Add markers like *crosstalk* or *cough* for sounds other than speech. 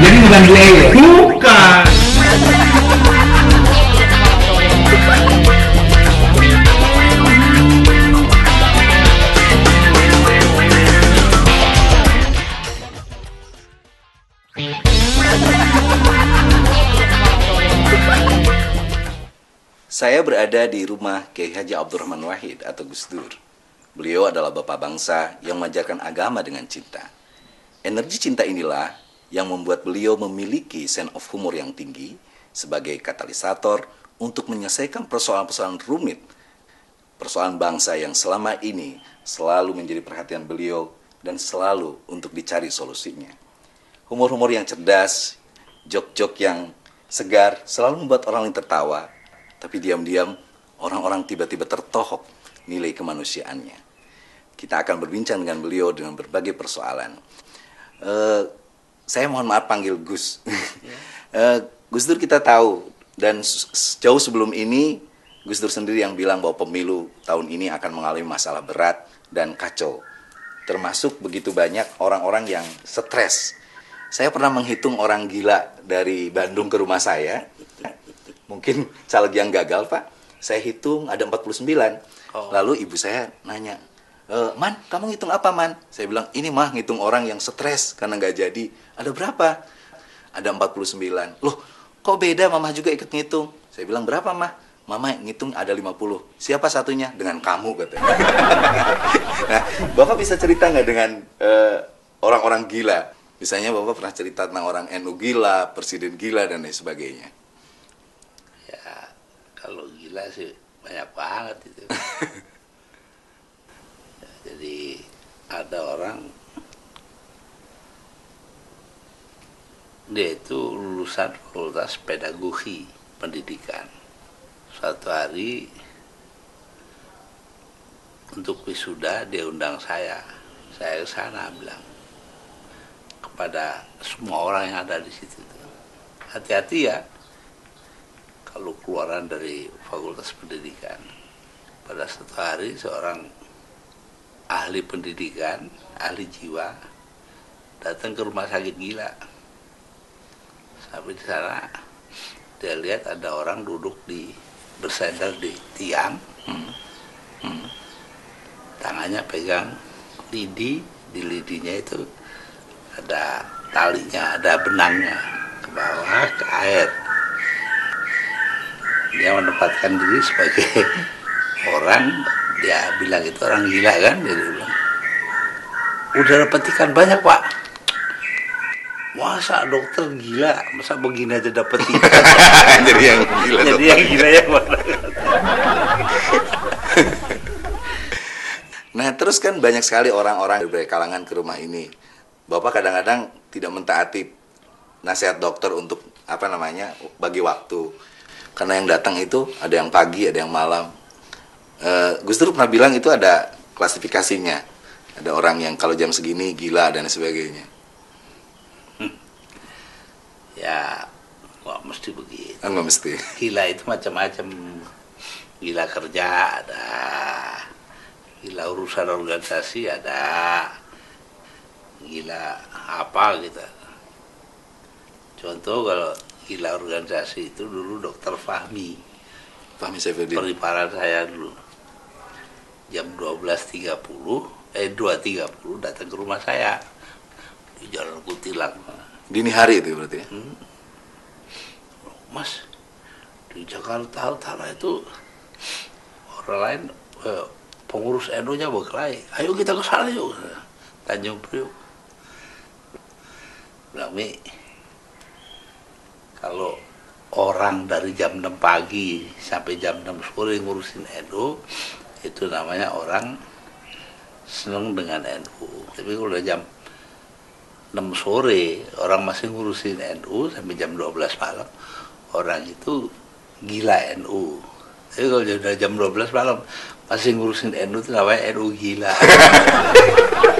Jadi bukan delay ya? Bukan. Saya berada di rumah Kiai Haji Abdurrahman Wahid atau Gus Dur. Beliau adalah bapak bangsa yang mengajarkan agama dengan cinta. Energi cinta inilah yang membuat beliau memiliki sense of humor yang tinggi sebagai katalisator untuk menyelesaikan persoalan-persoalan rumit, persoalan bangsa yang selama ini selalu menjadi perhatian beliau dan selalu untuk dicari solusinya. Humor-humor yang cerdas, jok-jok yang segar selalu membuat orang lain tertawa, tapi diam-diam orang-orang tiba-tiba tertohok nilai kemanusiaannya. Kita akan berbincang dengan beliau dengan berbagai persoalan. Eh, saya mohon maaf panggil Gus. Eh, Gus Dur kita tahu dan jauh sebelum ini Gus Dur sendiri yang bilang bahwa pemilu tahun ini akan mengalami masalah berat dan kacau. Termasuk begitu banyak orang-orang yang stres. Saya pernah menghitung orang gila dari Bandung ke rumah saya. Mungkin caleg yang gagal, Pak. Saya hitung ada 49. Lalu ibu saya nanya, "E, Man, kamu ngitung apa, Man? Saya bilang, ini mah ngitung orang yang stres karena nggak jadi. Ada berapa? Ada 49. Loh, kok beda mama juga ikut ngitung? Saya bilang, berapa, Mah? Mama ngitung ada 50. Siapa satunya? Dengan kamu, katanya. *laughs* nah, Bapak bisa cerita nggak dengan eh, orang-orang gila? Misalnya Bapak pernah cerita tentang orang NU gila, presiden gila, dan lain sebagainya. ya kalau gila sih banyak banget itu *laughs* Ya, jadi ada orang dia itu lulusan fakultas pedagogi pendidikan. Suatu hari untuk wisuda dia undang saya. Saya ke sana bilang kepada semua orang yang ada di situ hati-hati ya kalau keluaran dari fakultas pendidikan. Pada suatu hari seorang ahli pendidikan ahli jiwa datang ke rumah sakit gila sampai di sana dia lihat ada orang duduk di bersandar di tiang. Hmm. tangannya pegang lidi di lidinya itu ada talinya ada benangnya ke bawah ke air. Dia menempatkan diri sebagai *laughs* orang dia bilang itu orang gila kan dia bilang. Udah dapat ikan banyak pak masa dokter gila masa begini aja dapat ikan *laughs* Jadi yang gila jadi yang gila mana *laughs* Nah, terus kan banyak sekali orang-orang dari kalangan ke rumah ini. Bapak kadang-kadang tidak mentaati nasihat dokter untuk apa namanya bagi waktu. Karena yang datang itu ada yang pagi, ada yang malam. Eh, Gus Dur pernah bilang itu ada klasifikasinya. Ada orang yang kalau jam segini gila dan sebagainya. Ya kok mesti begitu. Kan nggak mesti. gila itu macam-macam. Gila kerja ada. Gila urusan organisasi ada. Gila apa gitu. Contoh kalau gila organisasi itu dulu dokter Fahmi. Fahmi Saifuddin. periparan saya dulu. Jam 12.30 eh 2.30 datang ke rumah saya. Di Jalan Kutilang Dini hari itu berarti ya. Mas di Jakarta Utara itu orang lain eh, pengurus NU nya berkelahi. Ayo kita ke sana yuk Tanjung Priuk. Bilang Mi kalau orang dari jam 6 pagi sampai jam 6 sore ngurusin NU itu namanya orang seneng dengan NU tapi kalau udah jam 6 sore orang masih ngurusin NU sampai jam 12 malam. Orang itu gila NU tapi kalau udah jam 12 malam masih ngurusin NU itu namanya NU gila *laughs*